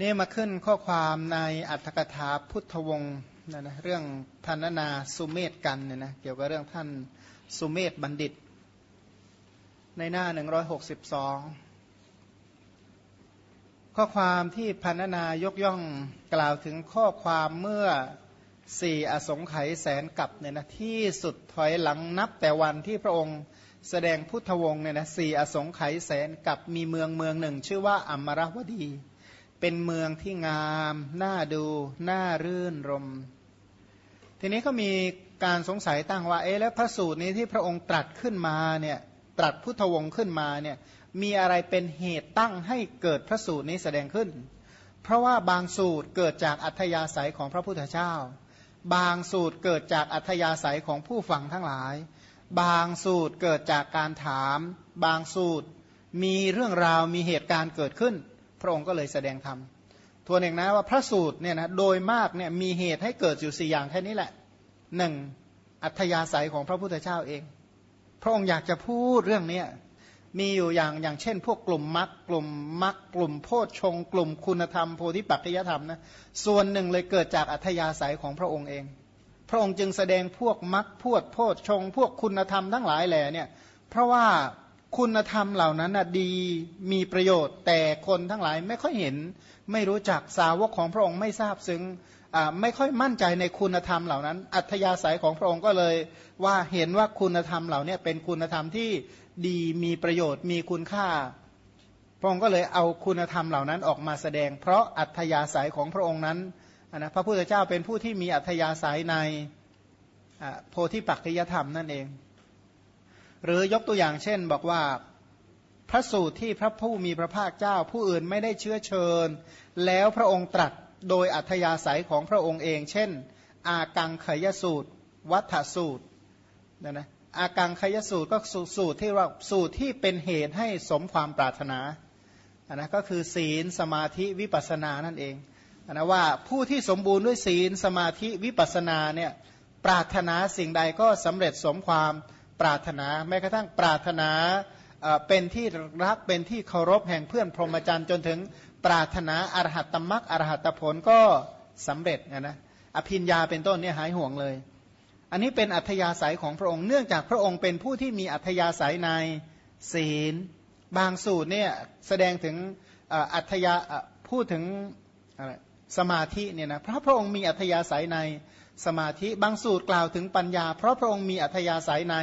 นี่มาขึ้นข้อความในอัตถกถาพุทธวงศ์นะนะเรื่องธนนาสุเมธกันเนี่ยนะเกี่ยวกับเรื่องท่านสุเมธบัณฑิต ในหน้า 162 ข้อความที่พันนายกย่องกล่าวถึงข้อความเมื่อสี่อสงไขยแสนกับเนี่ยนะที่สุดถอยหลังนับแต่วันที่พระองค์แสดงพุทธวงศ์เนี่ยนะสี่อสงไขยแสนกับมีเมืองเมืองหนึ่ง ชื่อว่าอัมมรวดี เป็นเมืองที่งามน่าดูน่ารื่นรม ทีนี้ก็มีการสงสัยตั้งว่าเอ๊ะแล้วพระสูตรนี้ที่พระองค์ตรัสขึ้นมาเนี่ยตรัสพุทธวงศ์ขึ้นมาเนี่ยมีอะไรเป็นเหตุตั้งให้เกิดพระสูตรนี้แสดงขึ้น เพราะว่าบางสูตรเกิดจากอัธยาศัยของพระพุทธเจ้า บางสูตรเกิดจากอัธยาศัยของผู้ฟังทั้งหลาย บางสูตรเกิดจากการถาม บางสูตรมีเรื่องราวมีเหตุการณ์เกิดขึ้น พระองค์ก็เลยแสดงธรรมทวนเองนะว่าพระสูตรเนี่ยนะโดยมากเนี่ยมีเหตุให้เกิดอยู่สี่อย่างแค่นี้แหละหนึ่งอัธยาศัยของพระพุทธเจ้าเอง พระองค์อยากจะพูดเรื่องเนี้ยมีอยู่อย่างอย่างเช่น พวกกลุ่มมรรคกลุ่มมรรคกลุ่มโพชฌงกลุ่มคุณธรรมโพธิปัจจยธรรมนะส่วนหนึ่งเลยเกิดจากอัธยาศัยของพระองค์เอง พระองค์จึงแสดงพวกมรรคพวดโพชฌงพวกคุณธรรมทั้งหลายแหล่เนี่ยเพราะว่า คุณธรรมเหล่านั้นนะดีมีประโยชน์ แต่คนทั้งหลายไม่ค่อยเห็น ไม่รู้จักสาวกของพระองค์ไม่ทราบซึ้งไม่ค่อยมั่นใจในคุณธรรมเหล่านั้น อัธยาศัยของพระองค์ก็เลย ว่าเห็นว่าคุณธรรมเหล่านี้เป็นคุณธรรมที่ดีมีประโยชน์ มีคุณค่า พระองค์ก็เลยเอาคุณธรรมเหล่านั้นออกมาแสดง เพราะอัธยาศัยของพระองค์นั้นนะพระพุทธเจ้าเป็นผู้ที่มีอัธยาศัยในโพธิปักจยธรรมนั่นเอง หรือยกตัวอย่างเช่นบอกว่าพระสูตรที่พระผู้มีพระภาคเจ้า ผู้อื่นไม่ได้เชื้อเชิญ แล้วพระองค์ตรัสโดยอัธยาศัยของพระองค์เอง เช่น อากังขยสูตร วัฏสูตรนะนะอากังขยสูตรก็สูตรที่ว่าสูตรที่เป็นเหตุให้สมความปรารถนาอันนะก็คือศีลสมาธิวิปัสสนานั่นเองอันนะว่าผู้ที่สมบูรณ์ด้วยศีลสมาธิวิปัสสนาเนี่ยปรารถนาสิ่งใดก็สำเร็จสมความป ปรารถนาแม้กระทั่งปรารถนาเป็นที่รักเป็นที่เคารพแห่งเพื่อนพรหมจรรย์จนถึงปรารถนาอรหัตตมรักอรหัตผลก็สำเร็จนะนะอภินยาเป็นต้นเนี่ยหายห่วงเลย อันนี้เป็นอัธยาศัยของพระองค์เนื่องจากพระองค์เป็นผู้ที่มีอัธยาศัยในศีล บางสูตรเนี่ยแสดงถึงอัธยาพูดถึงสมาธิเนี่ยนะเพราะพระองค์มีอัธยาศัยใน สมาธิบางสูตรกล่าวถึงปัญญา เพราะพระองค์มีอัธยาศัยใน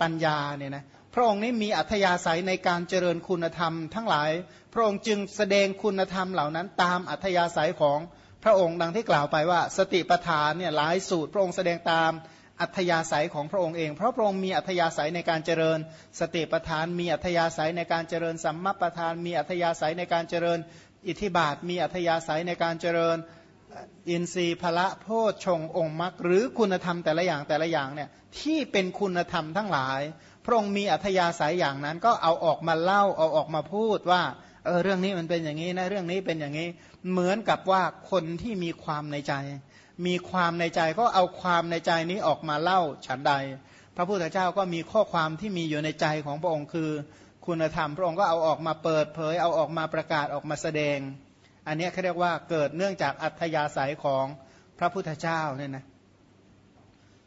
ปัญญาเนี่ยนะพระองค์นี้มีอัธยาศัยในการเจริญคุณธรรมทั้งหลาย พระองค์จึงแสดงคุณธรรมเหล่านั้นตามอัธยาศัยของพระองค์ดังที่กล่าวไปว่า สติปัฏฐานเนี่ยหลายสูตร พระองค์แสดงตามอัธยาศัยของพระองค์เอง เพราะพระองค์มีอัธยาศัยในการเจริญ สติปัฏฐาน มีอัธยาศัยในการเจริญสัมมาปัฏฐาน มีอัธยาศัยในการเจริญ อิทธิบาท มีอัธยาศัยในการเจริญ อินทรีย์พละโพชฌงองค์มรรคหรือคุณธรรมแต่ละอย่างแต่ละอย่างเนี่ยที่เป็นคุณธรรมทั้งหลาย พระองค์มีอัธยาศัยอย่างนั้นก็เอาออกมาเล่าเอาออกมาพูดว่าเออเรื่องนี้มันเป็นอย่างนี้นะเรื่องนี้เป็นอย่างนี้ เหมือนกับว่าคนที่มีความในใจ มีความในใจก็เอาความในใจนี้ออกมาเล่าฉันใด พระพุทธเจ้าก็มีข้อความที่มีอยู่ในใจของพระองค์คือ คุณธรรมพระองค์ก็เอาออกมาเปิดเผยเอาออกมาประกาศออกมาแสดง อันนี้เขาเรียกว่าเกิดเนื่องจากอัธยาศัยของพระพุทธเจ้าเนี่ยนะ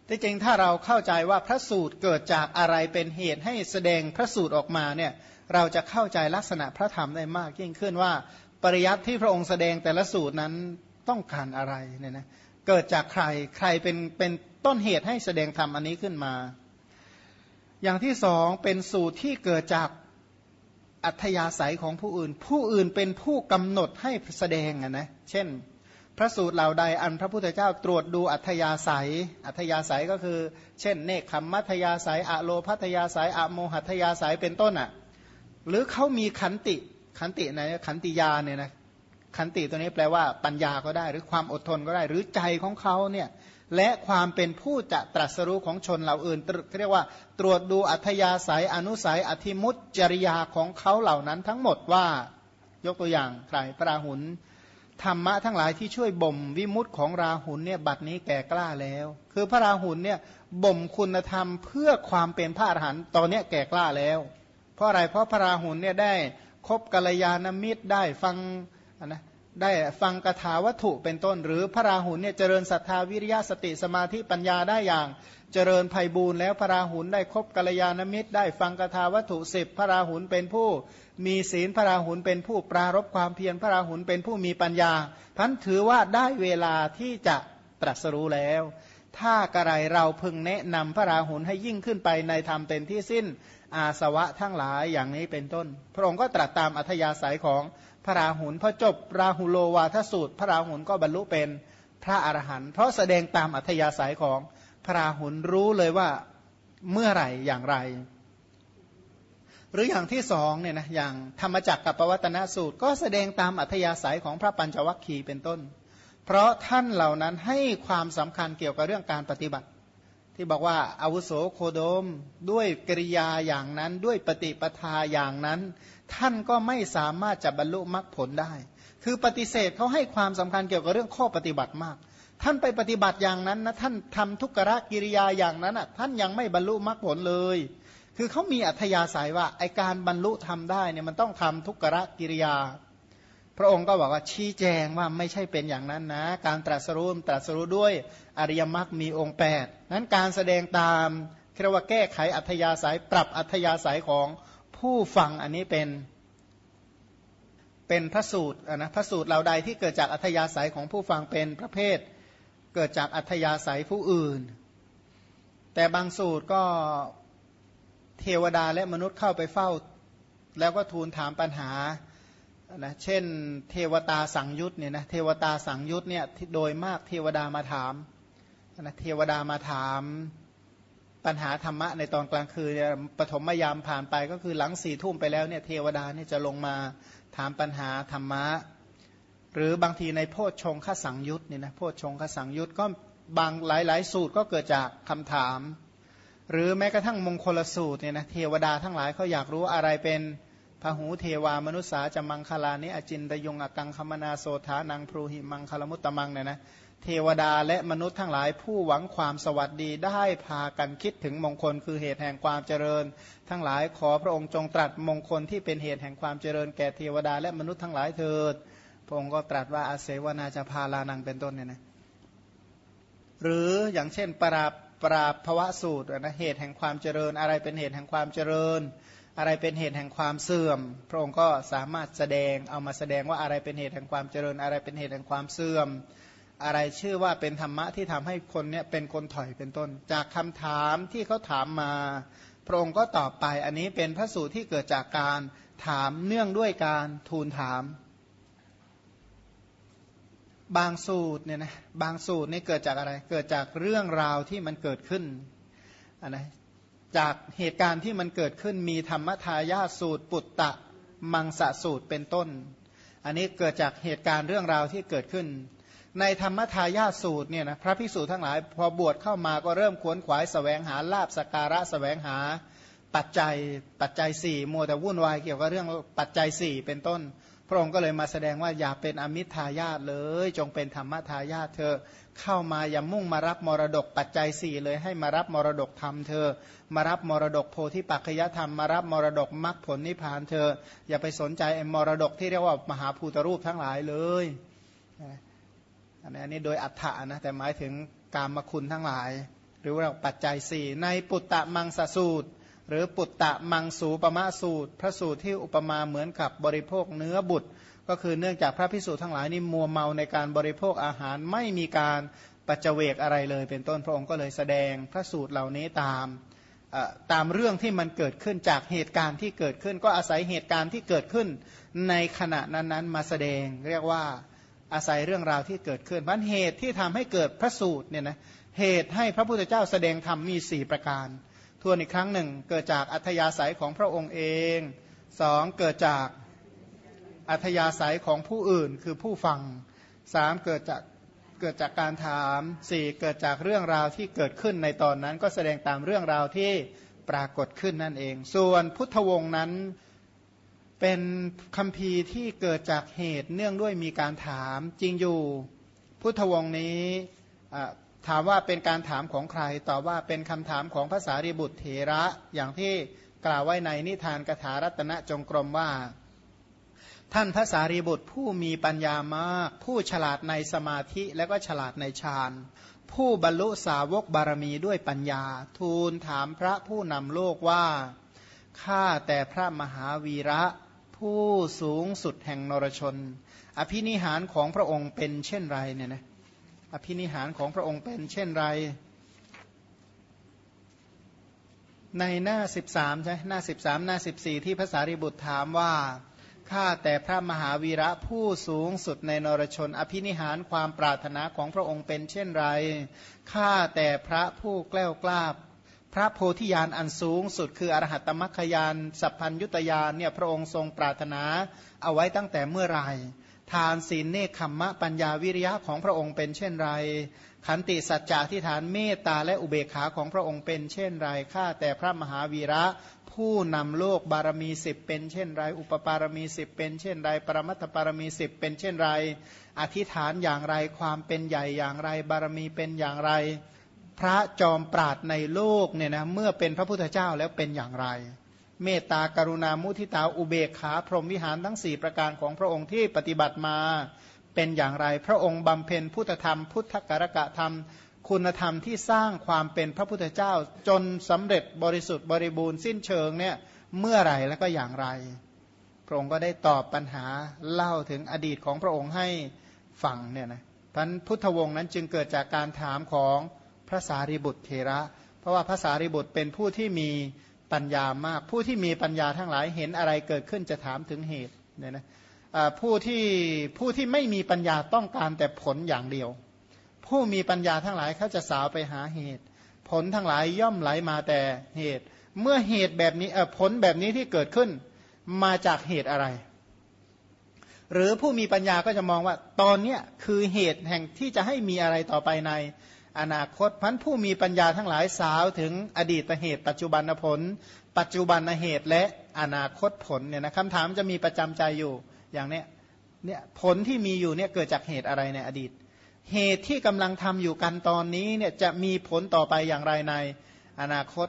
ที่จริงถ้าเราเข้าใจว่าพระสูตรเกิดจากอะไรเป็นเหตุให้แสดงพระสูตรออกมาเนี่ยเราจะเข้าใจลักษณะพระธรรมได้มากยิ่งขึ้นว่าปริยัติที่พระองค์แสดงแต่ละสูตรนั้นต้องการอะไรเนี่ยนะเกิดจากใครใครเป็นเป็นต้นเหตุให้แสดงธรรมอันนี้ขึ้นมา อย่างที่สองเป็นสูตรที่เกิดจาก อัธยาศัยของผู้อื่น ผู้อื่นเป็นผู้กำหนดให้แสดงนะเช่น พระสูตรเหล่าใดอันพระพุทธเจ้าตรวจดูอัธยาศัย อัธยาศัยก็คือ เช่น เนคขมมัธยาศัยอะโลพัธยาศัยอะโมหัธยาศัยเป็นต้นอะหรือเขามีขันติขันติไหนขันติยาเนี่ยนะขันติตัวนี้แปลว่าปัญญาก็ได้ หรือความอดทนก็ได้ หรือใจของเขาเนี่ย และความเป็นผู้จะตรัสรู้ของชนเหล่าอื่นเรียกว่า ตรวจดูอัธยาศัยอนุสัยอธิมุตจริยาของเขาเหล่านั้นทั้งหมดว่า ยกตัวอย่างใครพระราหุลธรรมะทั้งหลายที่ช่วยบ่มวิมุตของราหุลเนี่ยบัดนี้แก่กล้าแล้ว คือพระราหุลเนี่ยบ่มคุณธรรมเพื่อความเป็นพระอรหันต์ตอนนี้แก่กล้าแล้ว เพราะอะไรเพราะพระราหุลเนี่ยได้คบกัลยาณมิตรได้ฟังนะ ได้ฟังกถาวัตถุเป็นต้น หรือพระราหุลเนี่ยเจริญศรัทธาวิริยะสติสมาธิปัญญาได้อย่าง เจริญภัยบูรณ์แล้วพระราหุลได้คบกัลยาณมิตร ได้ฟังกถาวัตถุสิบพระราหุลเป็นผู้มีศีลพระราหุลเป็นผู้ปรารบความเพียรพระราหุลเป็นผู้มีปัญญา พันถือว่าได้เวลาที่จะตรัสรู้แล้ว ถ้ากระไรเราพึงแนะนำพระราหุลให้ยิ่งขึ้นไปในธรรมเป็นที่สิ้นอาสวะทั้งหลายอย่างนี้เป็นต้น พระองค์ก็ตรัสตามอัธยาศัยของ ระราหุลพอจบราหุโลวาทสูตร พระราหุลก็บรรลุเป็นพระอรหันต์เพราะแสดงตามอัธยาศัยของพระราหุลรู้เลยว่าเมื่อไหร่อย่างไร หรืออย่างที่สองเนี่ยนะอย่างธรรมจักรกับปวัตนสูตร ก็แสดงตามอัธยาศัยของพระปัญจวัคคีย์เป็นต้น เพราะท่านเหล่านั้นให้ความสำคัญเกี่ยวกับเรื่องการปฏิบัติ ที่บอกว่าอาวุโสโคโดมด้วยกริยาอย่างนั้นด้วยปฏิปทาอย่างนั้น ท่านก็ไม่สามารถจะบรรลุมรรคผลได้ คือปฏิเสธเขาให้ความสำคัญเกี่ยวกับเรื่องข้อปฏิบัติมาก ท่านไปปฏิบัติอย่างนั้นนะท่านทำทุกขะกิริยาอย่างนั้นอะท่านยังไม่บรรลุมรรคผลเลย คือเขามีอัธยาศัยว่าไอการบรรลุทำได้เนี่ยมันต้องทำทุกขะกิริยา พระองค์ก็บอกว่าชี้แจงว่าไม่ใช่เป็นอย่างนั้นนะ การตรัสรู้ตรัสรู้ด้วยอริยมรรคมีองค์8นั้นการแสดงตามเรียกว่าแก้ไขอัธยาศัยปรับอัธยาศัยของผู้ฟังอันนี้เป็นเป็นพระสูตรนะพระสูตรเหล่าใดที่เกิดจากอัธยาศัยของผู้ฟังเป็นประเภท เกิดจากอัธยาศัยผู้อื่น แต่บางสูตรก็เทวดาและมนุษย์เข้าไปเฝ้า แล้วก็ทูลถามปัญหา นะเช่น เทวตาสังยุตเนี่ยนะเทวตาสังยุตเนี่ยโดยมากเทวดามาถามนะเทวดามาถามปัญหาธรรมะในตอนกลางคืนเนี่ยปฐมยามผ่านไปก็คือหลังสี่ทุ่มไปแล้วเนี่ยเทวดาเนี่ยจะลงมาถามปัญหาธรรมะ หรือบางทีในโพชฌงคสังยุตเนี่ยนะโพชฌงคสังยุตก็บางหลาย ๆ สูตรก็เกิดจากคำถาม หรือแม้กระทั่งมงคลสูตรเนี่ยนะเทวดาทั้งหลายเขาอยากรู้อะไรเป็น พหูเทวามนุษสาจะมังคลานิอจินตยงอกังคมนาโสธานังพรูหิมังคลมุตตมังเนี่ยนะเทวดาและมนุษย์ทั้งหลายผู้หวังความสวัสดีได้พากันคิดถึงมงคลคือเหตุแห่งความเจริญ ทั้งหลายขอพระองค์จงตรัสมงคลที่เป็นเหตุแห่งความเจริญแก่เทวดาและมนุษย์ทั้งหลายเถิด พระองค์ก็ตรัสว่าอาเสวนาจะพาลานังเป็นต้นเนี่ยนะหรืออย่างเช่นปราบปราบภวะสูตรนะเหตุแห่งความเจริญอะไรเป็นเหตุแห่งความเจริญ อะไรเป็นเหตุแห่งความเสื่อม พระองค์ก็สามารถแสดงเอามาแสดงว่าอะไรเป็นเหตุแห่งความเจริญ อะไรเป็นเหตุแห่งความเสื่อม อะไรชื่อว่าเป็นธรรมะที่ทำให้คนเนี้ยเป็นคนถอยเป็นต้น จากคำถามที่เขาถามมา พระองค์ก็ตอบไป อันนี้เป็นพระสูตรที่เกิดจากการถามเนื่องด้วยการทูลถาม บางสูตรเนี่ยนะบางสูตรนี่เกิดจากอะไรเกิดจากเรื่องราวที่มันเกิดขึ้นอันนะ จากเหตุการณ์ที่มันเกิดขึ้นมีธรรมทายาสูตร ปุตตะมังสะสูตรเป็นต้น อันนี้เกิดจากเหตุการณ์เรื่องราวที่เกิดขึ้น ในธรรมทายาสูตรเนี่ยนะพระภิกษุทั้งหลาย พอบวชเข้ามาก็เริ่มขวนขวายสแสวงหาลาบสการะสแสวงหา ปัจจัยปัจจัยสี่มัวแต่วุ่นวายเกี่ยวกับเรื่องปัจจัยสี่เป็นต้น พระองค์ก็เลยมาแสดงว่าอย่าเป็นอมิทายาตเลย จงเป็นธรรมทายาทเธอเข้ามาอย่ามุ่งมารับมรดกปัจจัยสี่เลยให้มารับมรดกธรรมเธอ มารับมรดกโพธิปัจจยธรรมมารับมรดกมรรคผลนิพพานเธอ อย่าไปสนใจมรดกที่เรียกว่ามหาภูตรูปทั้งหลายเลยอันนี้โดยอัฏฐะนะแต่หมายถึงกามคุณทั้งหลาย หรือว่าปัจจัยสี่ในปุตตะมังสสูตร หรือปุตตะมังสูปมะสูตร พระสูตรที่อุปมาเหมือนกับบริโภคเนื้อบุตร ก็คือเนื่องจากพระพิสูจน์ทั้งหลายนี่มัวเมาในการบริโภคอาหารไม่มีการปัจเจเวกอะไรเลย เป็นต้นพระองค์ก็เลยแสดงพระสูตรเหล่านี้ตามตามเรื่องที่มันเกิดขึ้นจากเหตุการณ์ที่เกิดขึ้น ก็อาศัยเหตุการณ์ที่เกิดขึ้นในขณะนั้นๆมาแสดงเรียกว่าอาศัยเรื่องราวที่เกิดขึ้นพันเหตุที่ทำให้เกิดพระสูตรเนี่ยนะเหตุให้พระพุทธเจ้าแสดงธรรมมีสี่ประการ ทวนอีกครั้งหนึ่ง เกิดจากอัธยาศัยของพระองค์เองสองเกิดจากอัธยาศัยของผู้อื่นคือผู้ฟังสามเกิดจากเกิดจากการถามสี่เกิดจากเรื่องราวที่เกิดขึ้นในตอนนั้น ก็แสดงตามเรื่องราวที่ปรากฏขึ้นนั่นเอง ส่วนพุทธวงศ์นั้นเป็นคำพีที่เกิดจากเหตุเนื่องด้วยมีการถามจริงอยู่พุทธวงศ์นี้ ถามว่าเป็นการถามของใครตอบว่าเป็นคำถามของภาษาริบุตรเถระอย่างที่กล่าวไว้ในนิทานกถารัตนจงกรมว่า ท่านพระสารีบุตรผู้มีปัญญามาก ผู้ฉลาดในสมาธิและก็ฉลาดในฌานผู้บรรลุสาวกบารมีด้วยปัญญา ทูลถามพระผู้นำโลกว่าข้าแต่พระมหาวีระ ผู้สูงสุดแห่งนรชน อภินิหารของพระองค์เป็นเช่นไรเนี่ยนะ อภินิหารของพระองค์เป็นเช่นไร ในหน้า 13ใช่หน้า 13 หน้า 14 ที่พระสารีบุตรถามว่าข้าแต่พระมหาวีระผู้สูงสุดในนรชน อภินิหารความปรารถนาของพระองค์เป็นเช่นไรข้าแต่พระผู้แกล้วกล้าพระโพธิญาณอันสูงสุดคืออรหัตตมัคคยานสัพพัญยุตยานเนี่ยพระองค์ทรงปรารถนาเอาไว้ตั้งแต่เมื่อไร ทานศีลเนคขมมะปัญญาวิริยะของพระองค์เป็นเช่นไร ขันติสัจจะที่ฐานเมตตาและอุเบกขาของพระองค์เป็นเช่นไร ข้าแต่พระมหาวีระ ผู้นำโลกบารมีสิบเป็นเช่นไร อุปปารมีสิบเป็นเช่นไร ปรมัตถปารมีสิบเป็นเช่นไร อธิษฐานอย่างไร ความเป็นใหญ่อย่างไร บารมีเป็นอย่างไร พระจอมปราดในโลกเนี่ยนะ เมื่อเป็นพระพุทธเจ้าแล้วเป็นอย่างไร เมตตากรุณามุทิตาอุเบกขาพรหมวิหารทั้งสี่ประการของพระองค์ที่ปฏิบัติมาเป็นอย่างไร พระองค์บำเพ็ญพุทธธรรม พุทธกรกะธรรม คุณธรรมที่สร้างความเป็นพระพุทธเจ้าจนสำเร็จบริสุทธิ์บริบูรณ์สิ้นเชิงเนี่ยเมื่อไหร่แล้วก็อย่างไร พระองค์ก็ได้ตอบปัญหาเล่าถึงอดีตของพระองค์ให้ฟังเนี่ยนะพันพุทธวงศ์นั้นจึงเกิดจากการถามของพระสารีบุตรเทระ เพราะว่าพระสารีบุตรเป็นผู้ที่มี ปัญญามาก ผู้ที่มีปัญญาทั้งหลายเห็นอะไรเกิดขึ้นจะถามถึงเหตุเนี่ยนะผู้ที่ผู้ที่ไม่มีปัญญาต้องการแต่ผลอย่างเดียว ผู้มีปัญญาทั้งหลายเขาจะสาวไปหาเหตุ ผลทั้งหลายย่อมไหลมาแต่เหตุ เมื่อเหตุแบบนี้ผลแบบนี้ที่เกิดขึ้นมาจากเหตุอะไร หรือผู้มีปัญญาก็จะมองว่าตอนนี้คือเหตุแห่งที่จะให้มีอะไรต่อไปใน อนาคตพันผู้มีปัญญาทั้งหลายสาวถึงอดีตเหตุ ปัจจุบันผล ปัจจุบันเหตุและอนาคตผลเนี่ยนะคำถามจะมีประจำใจอยู่อย่างเนี้ยเนี่ยผลที่มีอยู่เนี่ยเกิดจากเหตุอะไรในอดีต เหตุที่กำลังทำอยู่กันตอนนี้เนี่ยจะมีผลต่อไปอย่างไรในอนาคต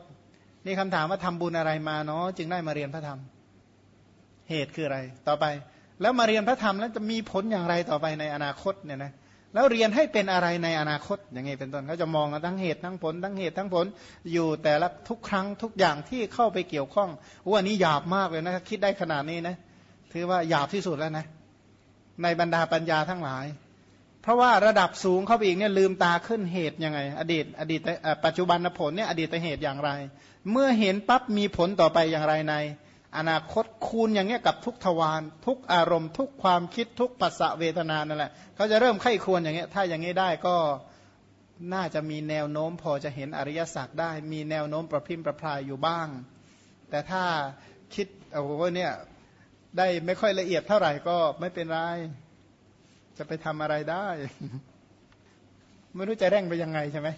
นี่คำถามว่าทำบุญอะไรมาเนาะจึงได้มาเรียนพระธรรม เหตุคืออะไรต่อไป แล้วมาเรียนพระธรรมแล้วจะมีผลอย่างไรต่อไปในอนาคตเนี่ยนะ แล้วเรียนให้เป็นอะไรในอนาคตอย่างไงเป็นต้นเขาจะมองทั้งเหตุทั้งผล ทั้งเหตุทั้งผลอยู่แต่ละทุกครั้งทุกอย่างที่เข้าไปเกี่ยวข้องว่านี้หยาบมากเลยนะคิดได้ขนาดนี้นะถือว่าหยาบที่สุดแล้วนะในบรรดาปัญญาทั้งหลาย เพราะว่าระดับสูงเข้าไปอีกเนี่ยลืมตาขึ้นเหตุยังไง อดีต อดีตปัจจุบันผลเนี่ยอดีตเหตุอย่างไร เมื่อเห็นปั๊บมีผลต่อไปอย่างไรใน อนาคตคูณอย่างเงี้ยกับทุกทวารทุกอารมณ์ ทุกความคิดทุกปัสสะเวทนานั่นแหละเขาจะเริ่มไข้ควรอย่างเงี้ยถ้าอย่างงี้ได้ก็น่าจะมีแนวโน้มพอจะเห็นอริยสัจได้ มีแนวโน้มประพิมประพรายอยู่บ้าง แต่ถ้าคิดโอ้โหเนี่ยได้ไม่ค่อยละเอียดเท่าไหร่ก็ไม่เป็นไรจะไปทำอะไรได้ ไม่รู้จะแร่งไปยังไงใช่ไหม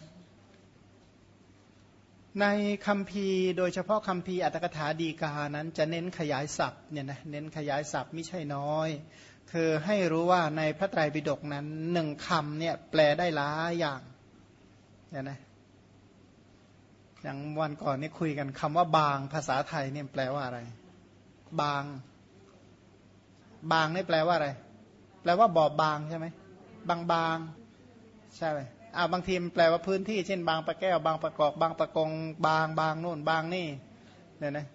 ในคำพีโดยเฉพาะคำพีอัตถกถาดีกานั้นจะเน้นขยายศัพท์เนี่ยนะเน้นขยายศัพท์ไม่ใช่น้อย คือให้รู้ว่าในพระไตรปิฎกนั้นหนึ่งคำเนี่ยแปลได้หลายอย่างเนี่ยนะอย่างวันก่อนนี่คุยกันคำว่าบางภาษาไทยเนี่ยแปลว่าอะไร บาง บางนี่แปลว่าอะไร แปลว่าบอบบางใช่ไหมบางบางใช่ไหม อ่าบางทีมันแปลว่าพื้นที่เช่นบางปะแก้วบางประกอบบางประกงบางบางโน่นบางนี่เนี่ยนะ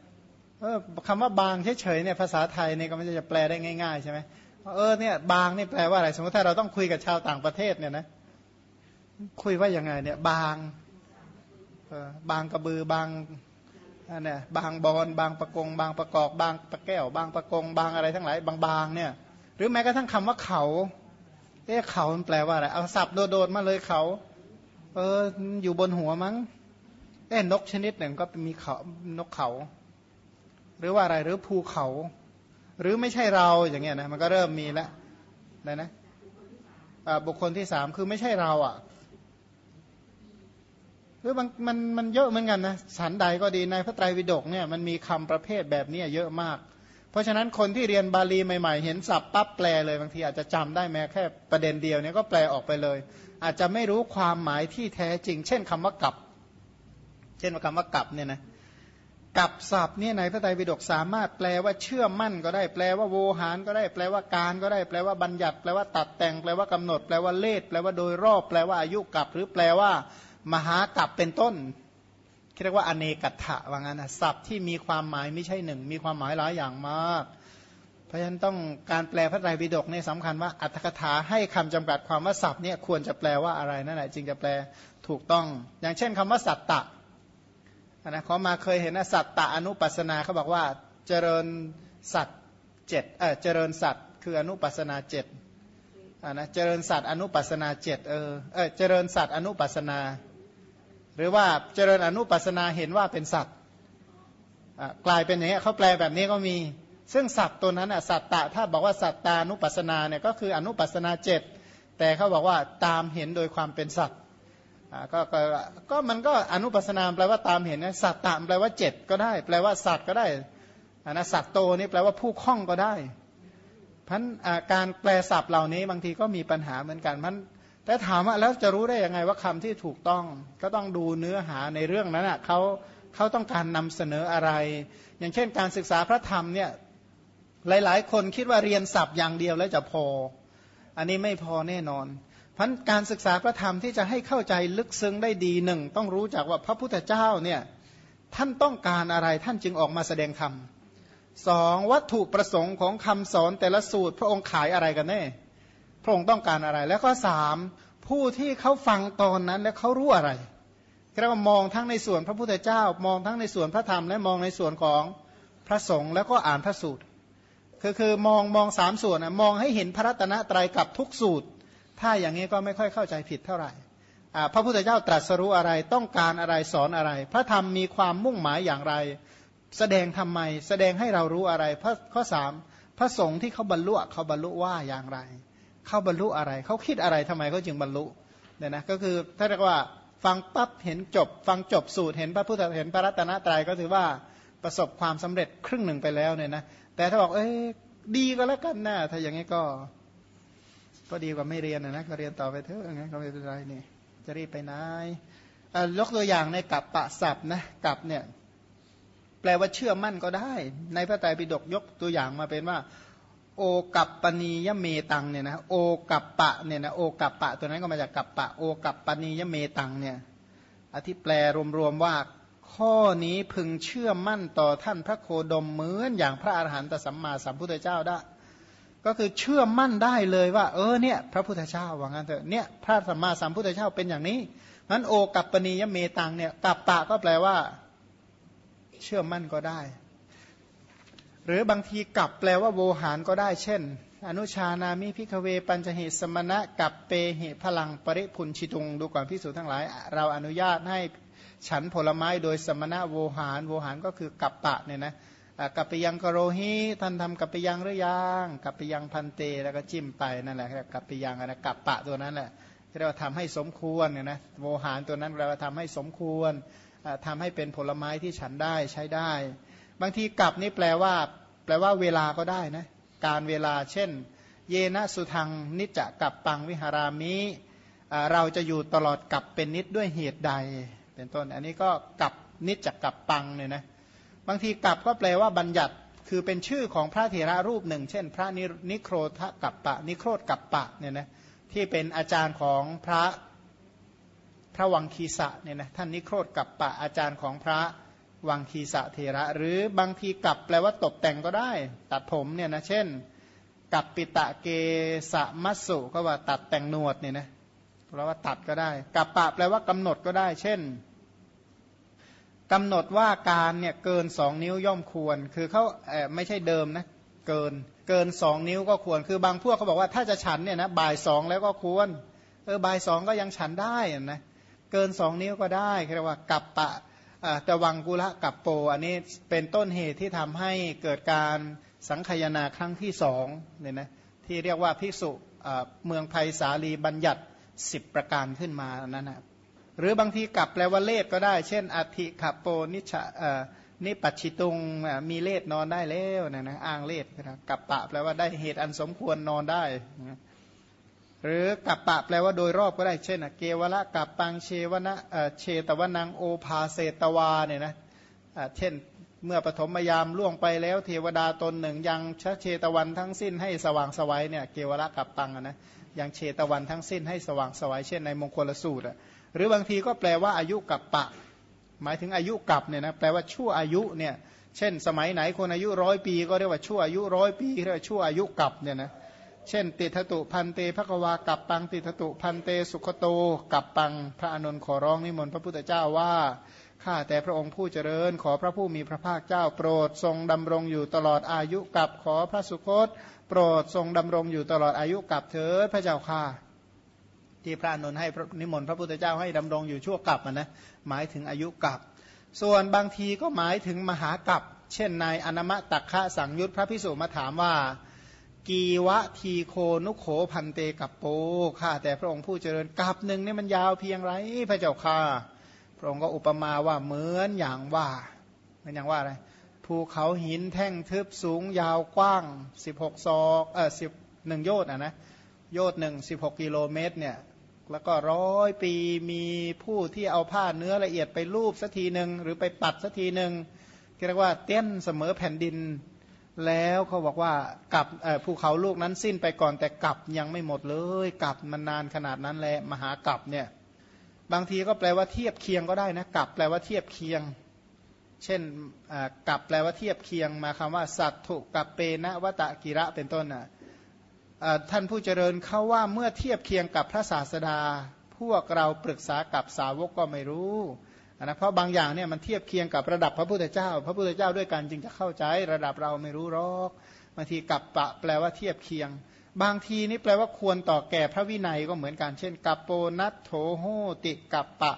เออคำว่าบางเฉยๆเนี่ยภาษาไทยเนี่ยก็ไม่จะแปลได้ง่ายๆใช่ไหมเออเนี่ยบางนี่แปลว่าอะไร สมมติถ้าเราต้องคุยกับชาวต่างประเทศเนี่ยนะคุยว่ายังไงเนี่ยบางเออบางกระบือบางอันเนี่ยบางบอลบางประกง บางประกอบบางประแก้ว บางประกง บางอะไรทั้งหลายบางๆเนี่ย หรือแม้กระทั่งคำว่าเขา เอ๊ะเขามันแปลว่าอะไร เอาสับโดดๆมาเลยเขา เออ อยู่บนหัวมั้ง เอ๊ะนกชนิดหนึ่งก็มีเขา นกเขา หรือว่าอะไร หรือภูเขา หรือไม่ใช่เราอย่างเงี้ยนะ มันก็เริ่มมีแล้วนะนะบุคคลที่สามคือไม่ใช่เราอะหรือมันมันมันเยอะเหมือนกันนะสันใดก็ดีในพระไตรปิฎกเนี่ยมันมีคำประเภทแบบนี้เยอะมาก เพราะฉะนั้นคนที่เรียนบาลีใหม่ ๆ เห็นศัพท์ปั๊บแปลเลยบางทีอาจจะจำได้แม้แค่ประเด็นเดียวเนี่ยก็แปลออกไปเลย อาจจะไม่รู้ความหมายที่แท้จริง เช่นคำว่ากับ เช่นคำว่ากับเนี่ยนะกับศัพท์เนี่ยในพระไตรปิฎกสามารถแปลว่าเชื่อมั่นก็ได้แปลว่าโวหารก็ได้แปลว่าการก็ได้แปลว่าบัญญัติ แปลว่าตัดแต่งแปลว่ากำหนด แปลว่าเลขแปลว่าโดยรอบ แปลว่าอายุกับ หรือแปลว่า มหากับเป็นต้น เรียกว่าอเนกัตถะว่างั้นนะศัพท์ที่มีความหมายไม่ใช่หนึ่ง มีความหมายหลายอย่างมาก เพราะฉะนั้นต้องการแปลพระไตรปิฎกเนี่ยสำคัญว่าอัตถกถาให้คำจำกัดความว่าศัพท์เนี่ยควรจะแปลว่าอะไรนั่นแหละจึงจะแปลถูกต้อง อย่างเช่นคำว่าสัตตะนะเขามาเคยเห็นนะสัตตะอนุปัสนาเขาบอกว่าเจริญสัตว์เจ็ดเออเจริญสัตว์คืออนุปัสนาเจ็ดนะเจริญสัตว์อนุปัสนาเจ็ดเออเออเจริญสัตว์อนุปัสนา หรือว่าเจริญอนุปัสนาเห็นว่าเป็นสัตว์กลายเป็นอย่างนี้เขาแปลแบบนี้ก็มี ซึ่งสัตว์ตัวนั้นอะสัตตะถ้าบอกว่าสัตตานุปัสนาเนี่ยก็คืออนุปัสนาเจ็ดแต่เขาบอกว่าตามเห็นโดยความเป็นสัตว์ก็ก็ก็มันก็อนุปัสนาแปลว่าตามเห็นนะสัตตามแปลว่าเจ็ดก็ได้ แปลว่าสัตว์ก็ได้อนะสัตโตนี่แปลว่าผู้คล่องก็ได้พันการแปลศัพท์เหล่านี้บางทีก็มีปัญหาเหมือนกันพัน แต่ถามว่าแล้วจะรู้ได้ยังไงว่าคำที่ถูกต้อง ก็ต้องดูเนื้อหาในเรื่องนั้นอะเขาเขาต้องการนำเสนออะไร อย่างเช่น การศึกษาพระธรรมเนี่ยหลายๆ คนคิดว่าเรียนศัพท์อย่างเดียวแล้วจะพอ อันนี้ไม่พอแน่นอนพันการศึกษาพระธรรมที่จะให้เข้าใจลึกซึ้งได้ดีหนึ่งต้องรู้จักว่าพระพุทธเจ้าเนี่ยท่านต้องการอะไรท่านจึงออกมาแสดงธรรมสองวัตถุประสงค์ของคำสอนแต่ละสูตรพระองค์ขายอะไรกันแน่ ระองค์ต้องการอะไร แล้วก็สามผู้ที่เขาฟังตอนนั้นแล้วเขารู้อะไรเรียกว่ามองทั้งในส่วนพระพุทธเจ้า มองทั้งในส่วนพระธรรมและมองในส่วนของพระสงฆ์แล้วก็อ่านพระสูตรคือคือมองมองสามส่วนนะมองให้เห็นพระรัตนตรัยกับทุกสูตร ถ้าอย่างนี้ก็ไม่ค่อยเข้าใจผิดเท่าไหร่พระพุทธเจ้าตรัสรู้อะไรต้องการอะไรสอนอะไร พระธรรมมีความมุ่งหมายอย่างไร แสดงทำไม แสดงให้เรารู้อะไร ข้อสามพระสงฆ์ที่เขาบรรลุเขาบรรลุว่าอย่างไร เขาบรรลุอะไร เขาคิดอะไรทำไมเขาจึงบรรลุเนี่ยนะก็คือถ้าเรียกว่าฟังปั๊บเห็นจบ ฟังจบสูตรเห็นพระพุทธเห็นพระรัตนตรัยก็ถือว่าประสบความสำเร็จครึ่งหนึ่งไปแล้วเนี่ยนะแต่ถ้าบอกเอ้ยดีก็แล้วกันนะถ้าอย่างนี้ก็ ก็ดีกว่าไม่เรียนนะก็เรียนต่อไปเถอะงั้นก็ไม่เป็นไรนี่จะรีบไปไหนยกตัวอย่างในกับปะศัพท์นะกับเนี่ยแปลว่าเชื่อมั่นก็ได้ ในพระไตรปิฎกยกตัวอย่างมาเป็นว่า โอกับปณียเมตังเนี่ยนะโอกับปะเนี่ยนะโอกับปะ ตัวนั้นก็มาจากกับปะโอกับปณียเมตังเนี่ยอธิแปลรวมๆว่า ข้อนี้พึงเชื่อมั่นต่อท่านพระโคดมเหมือนอย่างพระอาหารหันตสัมมาสัมพุทธเจ้าได้ ก็คือเชื่อมั่นได้เลยว่า เออเนี่ยพระพุทธเจ้าว่างั้นเถอะเนี่ยพระสัมมาสัมพุทธเจ้าเป็นอย่างนี้นั้นโอกับปณียเมตังเนี่ยกับปะก็แปลว่า เชื่อมั่นก็ได้ หรือบางทีกลับแปลว่าโวหารก็ได้เช่น อนุชานามิพิกเวปัญจเหสมณะกับเปเหพลังปริพุนชิตุงดูก่อนพิสูจทั้งหลาย เราอนุญาตให้ฉันผลไม้โดยสมณะโวหาร โวหารก็คือกับปะเนี่ยนะกัปปิยังกโรหิท่านทำกัปปิยังหรือยังกัปปิยังพันเตแล้วก็จิ้มไปนั่นแหละกัปปิยังนะกัปปะตัวนั้นแหละเรียกว่าทำให้สมควรเนี่ยนะโวหารตัวนั้นเราทำให้สมควรทำให้เป็นผลไม้ที่ฉันได้ใช้ได้ บางทีกับนี่แปลว่า แปลว่าเวลาก็ได้นะการเวลาเช่น เยนะสุทังนิจกับปังวิหารามิเราจะอยู่ตลอดกับเป็นนิดด้วยเหตุใด เป็นต้น อันนี้ก็กับนิจกับปังเนี่ยนะบางทีกับก็แปลว่าบัญญัติคือเป็นชื่อของพระเถระรูปหนึ่ง เช่น พระนิโครธกัปปะ นิโครธกัปปะเนี่ยนะที่เป็นอาจารย์ของพระพระวังคีสะเนี่ยนะท่านนิโครธกัปปะอาจารย์ของพระ วังคีสะเถระ หรือบางทีกลับแปลว่าตกแต่งก็ได้ ตัดผมเนี่ยนะเช่นกับปิตะเกสะมัสสุก็ว่าตัดแต่งหนวดเนี่ยนะแปลว่าตัดก็ได้กับปะแปลว่ากำหนดก็ได้ เช่นกำหนดว่าการเนี่ยเกินสองนิ้วย่อมควร คือเขาเออไม่ใช่เดิมนะเกินเกินสองนิ้วก็ควร คือบางพวกเขาบอกว่าถ้าจะฉันเนี่ยนะบ่ายสองแล้วก็ควรเออบ่ายสองก็ยังฉันได้นะเกินสองนิ้วก็ได้เรียกว่ากับปะ แต่วังกุละกับโป อันนี้เป็นต้นเหตุที่ทำให้เกิดการสังคยนาครั้งที่สองเนี่ยนะที่เรียกว่าภิกษุเมืองไผ่สาลีบัญญัติสิบประการขึ้นมานั้นนะหรือบางทีกลับแปลว่าเลขก็ได้ เช่นอธิขับโปนิชนิปัชิตุงมีเลขนอนได้แล้วนะนะอ้างเลขนะกับปะแปลว่าได้เหตุอันสมควรนอนได้ หรือกับปะแปลว่าโดยรอบก็ได้เช่นเกวละกับปังเชวนะเชตวนังโอภาเสตวาเนี่ยนะเช่นเมื่อปฐมยามล่วงไปแล้วเทวดาตนหนึ่ง ยังชะเชตวันทั้งสิ้นให้สว่างสวัยเนี่ยเกวระกับตังนะยังเชตวันทั้งสิ้นให้สว่างสวัยเช่นในมงคลสูตรหรือบางทีก็แปลว่าอายุกับปะ หมายถึงอายุกับเนี่ยนะแปลว่าชั่วอายุเนี่ยเช่น สมัยไหนคนอายุร้อยปี ก็เรียกว่าชั่วอายุร้อยปีเรียกว่าชั่วอายุกับเนี่ยนะ เช่น ติทตุพันเตภควากับปังติทตุพันเตสุขโตกับปังพระอนุนขอร้องนิมนต์พระพุทธเจ้าว่าข้าแต่พระองค์ผู้เจริญ ขอพระผู้มีพระภาคเจ้าโปรดทรงดำรงอยู่ตลอดอายุกับขอพระสุคต โปรดทรงดำรงอยู่ตลอดอายุกับเถิดพระเจ้าค่ะ ที่พระอนุนให้นิมนต์พระพุทธเจ้าให้ดำรงอยู่ชั่วกับนะหมายถึงอายุกับส่วนบางทีก็หมายถึงมหากับเช่นนายอนมะตักขะสังยุตพระพิสุมาถามว่า กีวะทีโคนุโขพันเตกับโปข้าแต่พระองค์ผู้เจริญกับหนึ่งนี่มันยาวเพียงไรพระเจ้าค่ะ พระองค์ก็อุปมาว่าเหมือนอย่างว่าเหมือนอย่างว่าอะไรภูเขาหินแท่งทึบสูงยาวกว้าง 16 ซอกเออสิบหนึ่งโยชน์นะนะโยชน์หนึ่งสิบหกกิโลเมตรเนี่ยแล้วก็ร้อยปีมีผู้ที่เอาผ้าเนื้อละเอียดไปรูปสักทีหนึ่งหรือไปปัดสักทีหนึ่งเรียกว่าเต้นเสมอแผ่นดิน แล้วเขาบอกว่ากับภูเขาลูกนั้นสิ้นไปก่อนแต่กับยังไม่หมดเลยกับมันนานขนาดนั้นแหละมหากับเนี่ยบางทีก็แปลว่าเทียบเคียงก็ได้นะกับแปลว่าเทียบเคียง เช่นกับแปลว่าเทียบเคียงมาคำว่า สัตถุกับเปนะวตะกิระเป็นต้นนะท่านผู้เจริญเขาว่าเมื่อเทียบเคียงกับพระศาสดา พวกเราปรึกษากับสาวกก็ไม่รู้ นะเพราะบางอย่างเนี่ยมันเทียบเคียงกับระดับพระพุทธเจ้า พระพุทธเจ้าด้วยกันจึงจะเข้าใจระดับเราไม่รู้หรอกบางทีกับปะแปลว่าเทียบเคียง บางทีนี่แปลว่าควรต่อแก่พระวินัยก็เหมือนกัน เช่นกัปโปนัตโถโหติกับปะ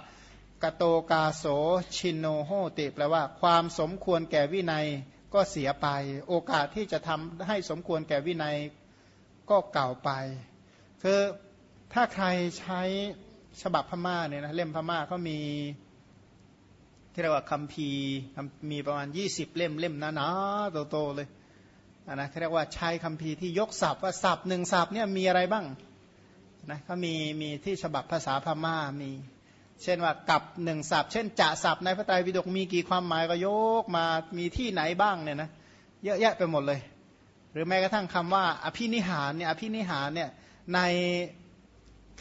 กโตกาโสชินโนโหติ แปลว่า ความสมควรแก่วินัยก็เสียไป โอกาสที่จะทำให้สมควรแก่วินัยก็เก่าไป คือถ้าใครใช้ฉบับพม่าเนี่ยนะเล่มพม่าเขามี ที่เรียกว่าคัมภีร์มีประมาณ 20 เล่มเล่มหนาๆโตๆเลยนะเขาเรียกว่าใช้คัมภีร์ที่ยกศัพท์ว่าศัพท์หนึ่งศัพท์เนี่ยมีอะไรบ้างนะเขามีมีที่ฉบับภาษาพม่ามี เช่นว่ากับหนึ่งศัพท์เช่นจะศัพท์ในพระไตรปิฎกมีกี่ความหมายก็ยกมามีที่ไหนบ้างเนี่ยนะเยอะแยะไปหมดเลย หรือแม้กระทั่งคำว่า อภินิหารเนี่ยอภินิหารเนี่ยใน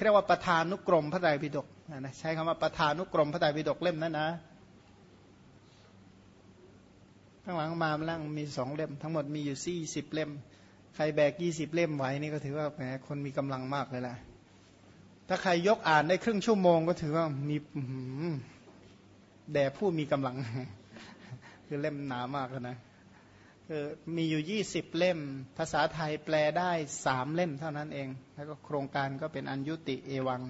เรียกว่าประธานุกรมพระไตรปิฎกนะใช้คำว่าประธานุกรมพระไตรปิฎกเล่มนั้นนะ ข้างหลังมามล่างมีสองเล่ม ทั้งหมดมีอยู่สี่สิบเล่ม ใครแบกยี่สิบเล่มไหวนี่ก็ถือว่าแหมคนมีกำลังมากเลยแหละถ้าใครยกอ่านได้ครึ่งชั่วโมงก็ถือว่ามีแด่ผู้มีกำลัง คือเล่มหนามากนะคือมีอยู่ยี่สิบเล่ม ภาษาไทยแปลได้สามเล่มเท่านั้นเอง แล้วก็โครงการก็เป็นอัญยุติเอวัง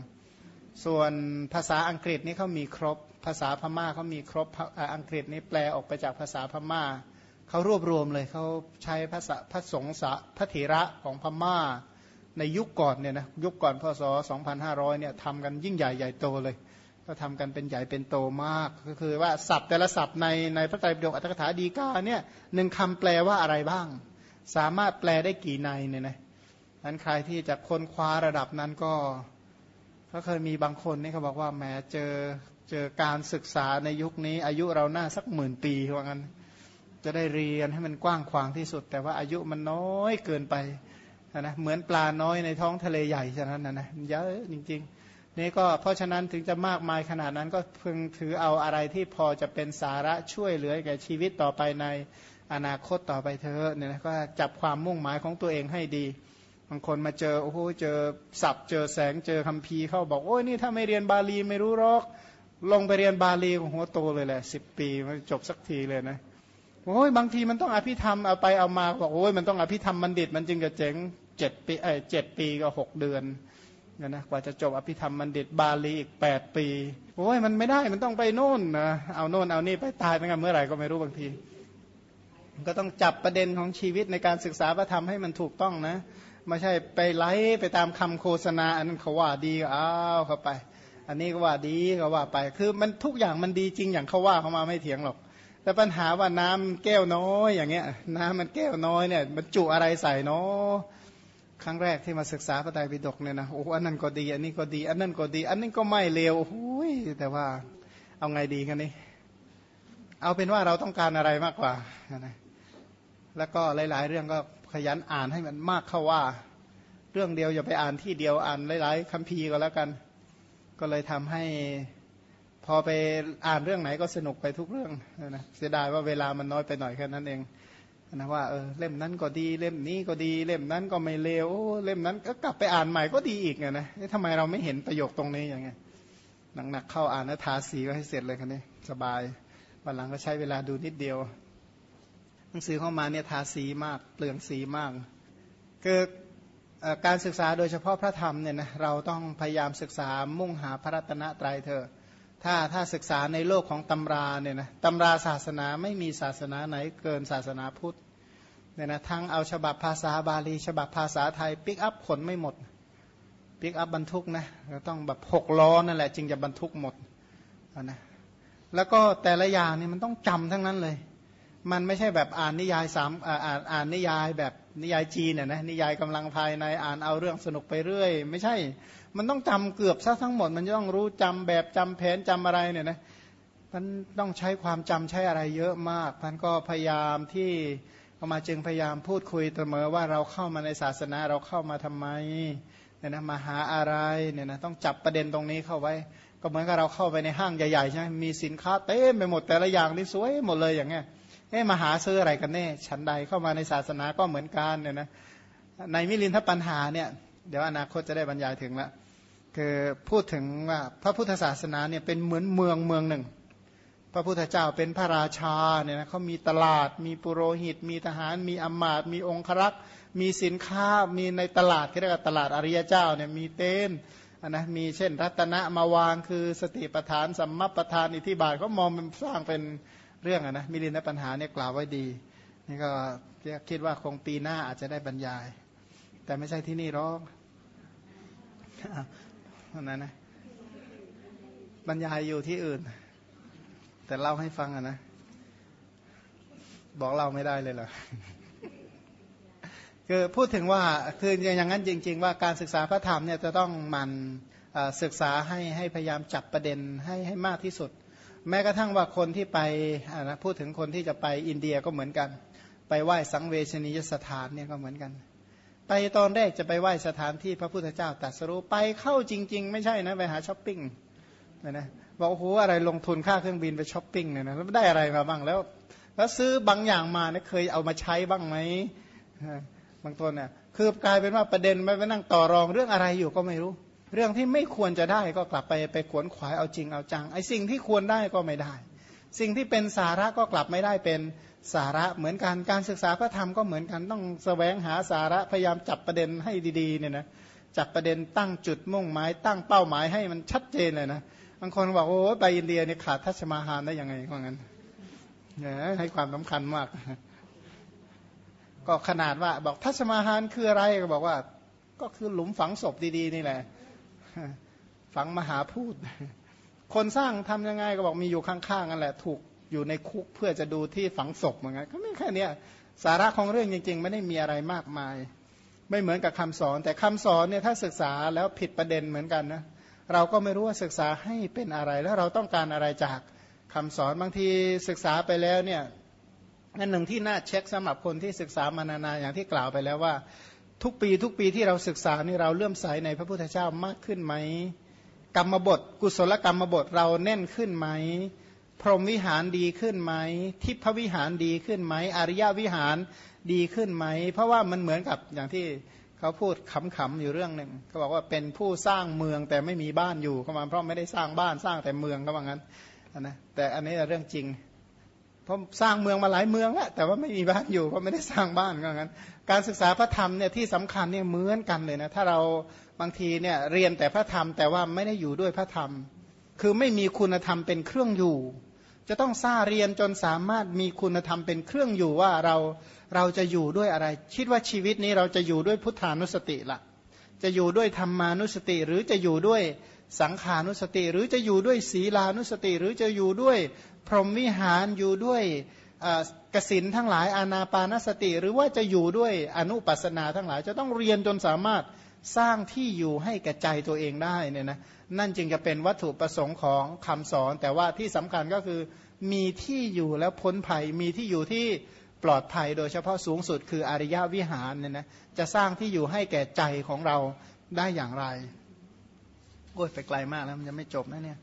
ส่วนภาษาอังกฤษนี่เขามีครบภาษาพม่าเขามีครบอังกฤษนี่แปลออกไปจากภาษาพม่าเขารวบรวมเลยเขาใช้ภาษาพระสงฆ์พระเถระของพม่า ในยุคก่อนเนี่ยนะยุคก่อนพศ 2500 เนี่ยทำกันยิ่งใหญ่ใหญ่โตเลย ก็ทำกันเป็นใหญ่เป็นโตมาก ก็คือว่าศัพท์แต่ละศัพท์ในในพระไตรปิฎกอัตถกถาดีกาเนี่ยหนึ่งคำแปลว่าอะไรบ้าง สามารถแปลได้กี่ในเนี่ยนะนั้นใครที่จะค้นคว้าระดับนั้นก็ก็เคยมีบางคนนี่เขาบอกว่าแหมเจอ เจอการศึกษาในยุคนี้ อายุเราหน้าสักหมื่นปีว่างั้น จะได้เรียนให้มันกว้างขวางที่สุด แต่ว่าอายุมันน้อยเกินไปนะเหมือนปลาน้อยในท้องทะเลใหญ่ฉะนั้นนะนะเยอะจริง ๆ นี่ก็เพราะฉะนั้นถึงจะมากมายขนาดนั้นก็เพึงถือเอาอะไรที่พอจะเป็นสาระช่วยเหลือแก่ชีวิตต่อไปในอนาคตต่อไปเธอเนี่ยนะก็จับความมุ่งหมายของตัวเองให้ดีบางคนมาเจอโอ้โหเจอศัพท์เจอแสงเจอคำพีเข้าบอกโอ้ยนี่ถ้าไม่เรียนบาลีไม่รู้หรอก ลงไปเรียนบาลีของหัวโตเลยแหละสิบปีมันจบสักทีเลยนะโอ้ยบางทีมันต้องอภิธรรมเอาไปเอามาบอกโอ้ยมันต้องอภิธรรมบัณฑิต มันจึงจะเจ๋งเจ็ดปีเออเจ็ดปีก็หกเดือนนะนะกว่าจะจบอภิธรรมบัณฑิตบาลีอีกแปดปีโอ้ยมันไม่ได้มันต้องไปโน่นนะเอาโน่นเอานี่ไปตายไปกันเมื่อไหร่ก็ไม่รู้บางที ก็ต้องจับประเด็นของชีวิตในการศึกษาพระธรรมให้มันถูกต้องนะไม่ใช่ไปไล่ไปตามคำโฆษณาอันนั้นเขาว่าดีอ้าวเข้าไป อันนี้ก็ว่าดีก็ว่าไป คือมันทุกอย่างมันดีจริงอย่างเขาว่าเขามาไม่เถียงหรอก แต่ปัญหาว่าน้ำแก้วน้อยอย่างเงี้ย น้ำมันแก้วน้อยเนี่ยมันจุอะไรใส่เนาะครั้งแรกที่มาศึกษาพระไตรปิฎกเนี่ยนะโอ้อันนั้นก็ดี อันนี้ก็ดี อันนั้นก็ดี อันนี้ก็ไม่เลวโอ้ยแต่ว่าเอาไงดีกันนี่เอาเป็นว่าเราต้องการอะไรมากกว่านะแล้วก็หลาย ๆ เรื่องก็ขยันอ่านให้มันมากเข้าว่า เรื่องเดียวอย่าไปอ่านที่เดียวอ่านหลาย ๆคัมภีร์ก็แล้วกัน ก็เลยทำให้พอไปอ่านเรื่องไหนก็สนุกไปทุกเรื่องนะเสียดายว่าเวลามันน้อยไปหน่อยแค่นั้นเองนะว่าเออเล่มนั้นก็ดีเล่มนี้ก็ดีเล่มนั้นก็ไม่เลวเล่มนั้นก็กลับไปอ่านใหม่ก็ดีอีกไงนะทำไมเราไม่เห็นประโยคตรงนี้อย่างเงี้ยหนักๆเข้าอ่านแล้วทาสีก็ให้เสร็จเลยคันนี้สบายวันหลังก็ใช้เวลาดูนิดเดียว หนังสือเข้ามาเนี่ยทาสีมากเปลืองสีมากคือ การศึกษาโดยเฉพาะพระธรรมเนี่ยนะเราต้องพยายามศึกษามุ่งหาพระรัตนตรัยเถอถ้าถ้าศึกษาในโลกของตำราเนี่ยนะตำราศาสนาไม่มีศาสนาไหนเกินศาสนาพุทธเนี่ยนะทั้งเอาฉบับภาษาบาลี ฉบับภาษาไทยปิกอัพขนไม่หมดปิกอัพบรรทุกนะเราต้องแบบหกล้อนั่นแหละจึงจะบรรทุกหมดนะแล้วก็แต่ละอย่างเนี่ยมันต้องจำทั้งนั้นเลย มันไม่ใช่แบบอ่านนิยายสามอ่านอ่านนิยายแบบ นิยายจีนเนี่ยนะนิยายกำลังภายในอ่านเอาเรื่องสนุกไปเรื่อย ไม่ใช่ มันต้องจำเกือบซะทั้งหมด มันจะต้องรู้จำแบบจำแผนจำอะไรเนี่ยนะมันต้องใช้ความจำใช้อะไรเยอะมากมันก็พยายามที่เอามาจึงพยายามพูดคุยเสมอว่าเราเข้ามาในศาสนาเราเข้ามาทำไมเนี่ยนะมาหาอะไรเนี่ยนะต้องจับประเด็นตรงนี้เข้าไว้ ก็เหมือนกับเราเข้าไปในห้างใหญ่ๆใช่ไหมมีสินค้าเต็มไปหมดแต่ละอย่างนี่สวยหมดเลยอย่างเงี้ย เอ๊ะมาหาซื้ออะไรกันแน่ชั้นใดเข้ามาในศาสนาก็เหมือนกันเนี่ยนะในมิลินทปัญหาเนี่ยเดี๋ยวอนาคตจะได้บรรยายถึงละคือพูดถึงว่าพระพุทธศาสนาเนี่ยเป็นเหมือนเมืองเมืองหนึ่ง พระพุทธเจ้าเป็นพระราชาเนี่ยนะเขามีตลาด มีปุโรหิต มีทหาร มีอมาตมีองครักษ์มีสินค้ามีในตลาดที่เรียกว่าตลาดอริยเจ้าเนี่ยมีเต้นนะมีเช่น รัตนะมาวางคือสติปทานสัมมาประธานอิทิบาทเขามองมันสร้างเป็น เรื่องนะมิลินปัญหาเนี่ยกล่าวไว้ดี นี่ก็คิดว่าคงปีหน้าอาจจะได้บรรยาย แต่ไม่ใช่ที่นี่หรอกนั้นนะบรรยายอยู่ที่อื่น แต่เล่าให้ฟังอะนะ บอกเล่าไม่ได้เลยเหรอคือพูดถึงว่าคืออย่างนั้นจริง ๆ ว่าการศึกษาพระธรรมเนี่ยจะต้องมันศึกษาให้ให้พยายามจับประเด็นให้ให้มากที่สุด แม้กระทั่งว่าคนที่ไปนะพูดถึงคนที่จะไปอินเดียก็เหมือนกัน ไปไหว้สังเวชนียสถานเนี่ยก็เหมือนกัน ไปตอนแรกจะไปไหว้สถานที่พระพุทธเจ้าตรัสรู้ไปเข้าจริง ๆ ไม่ใช่นะไปหาช้อปปิ้งนะบอกโอ้โหอะไรลงทุนค่าเครื่องบินไปช้อปปิ้งเนี่ยนะแล้วได้อะไรมาบ้างแล้ว แล้วซื้อบางอย่างมาเนี่ยเคยเอามาใช้บ้างไหมบางตัวเนี่ยคือกลายเป็นว่าประเด็นไม่ไปนั่งต่อรองเรื่องอะไรอยู่ก็ไม่รู้ เรื่องที่ไม่ควรจะได้ก็กลับไปไปขวนขวายเอาจริงเอาจังไอ้สิ่งที่ควรได้ก็ไม่ได้ สิ่งที่เป็นสาระก็กลับไม่ได้เป็นสาระเหมือนกันการศึกษาพระธรรมก็เหมือนกันต้องแสวงหาสาระพยายามจับประเด็นให้ดีๆเนี่ยนะจับประเด็นตั้งจุดมุ่งหมายตั้งเป้าหมายให้มันชัดเจนเลยนะบางคนบอกโอ้ไปอินเดียเนี่ยขาดทัชมาฮานได้ยังไงว่างั้นเนี่ยให้ความสำคัญมาก ก็ขนาดว่าบอกทัชมาฮานคืออะไรก็บอกว่า ก็คือหลุมฝังศพดีๆนี่แหละ ฝังมหาพูด คนสร้างทำยังไงก็บอกมีอยู่ข้างๆนั่นแหละ ถูกอยู่ในคุกเพื่อจะดูที่ฝังศพเหมือนกันก็ไม่แค่นี้สาระของเรื่องจริง ๆ ไม่ได้มีอะไรมากมาย ไม่เหมือนกับคำสอน แต่คำสอนเนี่ยถ้าศึกษาแล้วผิดประเด็นเหมือนกันนะเราก็ไม่รู้ว่าศึกษาให้เป็นอะไรแล้วเราต้องการอะไรจากคำสอนบางทีศึกษาไปแล้วเนี่ยนั่นหนึ่งที่น่าเช็คสำหรับคนที่ศึกษามานานๆอย่างที่กล่าวไปแล้วว่า ทุกปีทุกปีที่เราศึกษานี่เราเลื่อมใสในพระพุทธเจ้ามากขึ้นไหม กรรมบท กุศลกรรมบทเราแน่นขึ้นไหม พรหมวิหารดีขึ้นไหม ทิพวิหารดีขึ้นไหม อริยวิหารดีขึ้นไหม เพราะว่ามันเหมือนกับอย่างที่เขาพูดขำๆอยู่เรื่องหนึ่งเขาบอกว่าเป็นผู้สร้างเมืองแต่ไม่มีบ้านอยู่เขามาเพราะไม่ได้สร้างบ้านสร้างแต่เมืองเขาบอกงั้นนะแต่อันนี้เรื่องจริง เพราะสร้างเมืองมาหลายเมืองแล้วแต่ว่าไม่มีบ้านอยู่เพราะไม่ได้สร้างบ้านก็งั้น การศึกษาพระธรรมเนี่ยที่สำคัญเนี่ยเหมือนกันเลยนะถ้าเราบางทีเนี่ยเรียนแต่พระธรรมแต่ว่าไม่ได้อยู่ด้วยพระธรรม คือไม่มีคุณธรรมเป็นเครื่องอยู่ จะต้องซาเรียนจนสามารถมีคุณธรรมเป็นเครื่องอยู่ว่าเราเราจะอยู่ด้วยอะไร คิดว่าชีวิตนี้เราจะอยู่ด้วยพุทธานุสติละจะอยู่ด้วยธรรมานุสติ หรือจะอยู่ด้วยสังขานุสติ หรือจะอยู่ด้วยศีลานุสติ หรือจะอยู่ด้วย พรหมวิหารอยู่ด้วยกสินทั้งหลายอานาปานสติ หรือว่าจะอยู่ด้วยอนุปัสนาทั้งหลาย จะต้องเรียนจนสามารถสร้างที่อยู่ให้แก่ใจตัวเองได้เนี่ยนะนั่นจึงจะเป็นวัตถุประสงค์ของคำสอน แต่ว่าที่สำคัญก็คือมีที่อยู่แล้วพ้นภัยมีที่อยู่ที่ปลอดภัยโดยเฉพาะสูงสุดคืออริยวิหารเนี่ยนะจะสร้างที่อยู่ให้แก่ใจของเราได้อย่างไรโอ้ยไปไกลมากแล้วมันจะไม่จบนะเนี่ย